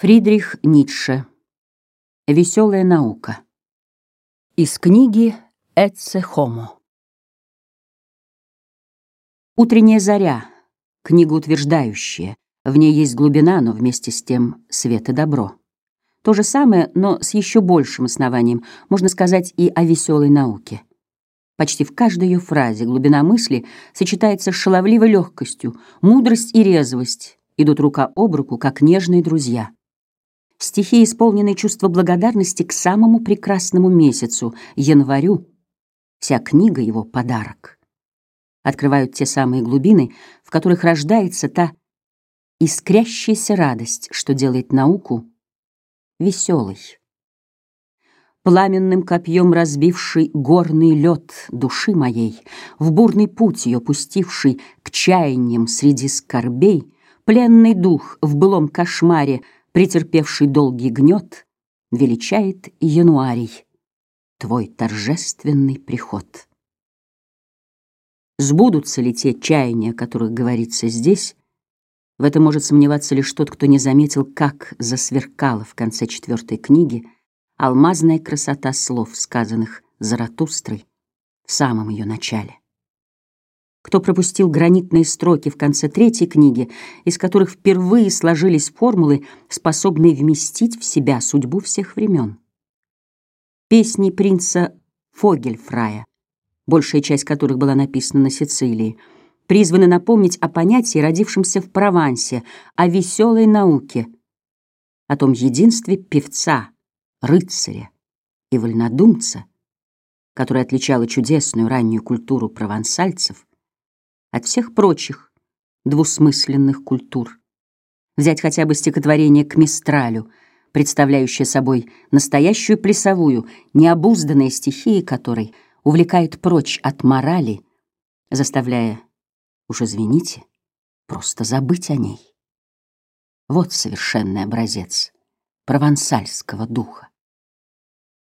Фридрих Ницше. Веселая наука. Из книги Эцце Хомо. Утренняя заря. Книга утверждающая. В ней есть глубина, но вместе с тем свет и добро. То же самое, но с еще большим основанием, можно сказать и о веселой науке. Почти в каждой ее фразе глубина мысли сочетается с шаловливой легкостью, мудрость и резвость идут рука об руку, как нежные друзья. Стихи, исполненные чувства благодарности к самому прекрасному месяцу, январю. Вся книга — его подарок. Открывают те самые глубины, в которых рождается та искрящаяся радость, что делает науку веселой. Пламенным копьем разбивший горный лед души моей, В бурный путь ее пустивший к чаяниям среди скорбей, Пленный дух в былом кошмаре — претерпевший долгий гнет, величает януарий, твой торжественный приход. Сбудутся ли те чаяния, о которых говорится здесь, в этом может сомневаться лишь тот, кто не заметил, как засверкала в конце четвертой книги алмазная красота слов, сказанных Заратустрой в самом ее начале кто пропустил гранитные строки в конце третьей книги, из которых впервые сложились формулы, способные вместить в себя судьбу всех времен. Песни принца Фогельфрая, большая часть которых была написана на Сицилии, призваны напомнить о понятии, родившемся в Провансе, о веселой науке, о том единстве певца, рыцаря и вольнодумца, которое отличало чудесную раннюю культуру провансальцев от всех прочих двусмысленных культур. Взять хотя бы стихотворение к Мистралю, представляющее собой настоящую плясовую, необузданные стихии которой увлекает прочь от морали, заставляя, уж извините, просто забыть о ней. Вот совершенный образец провансальского духа.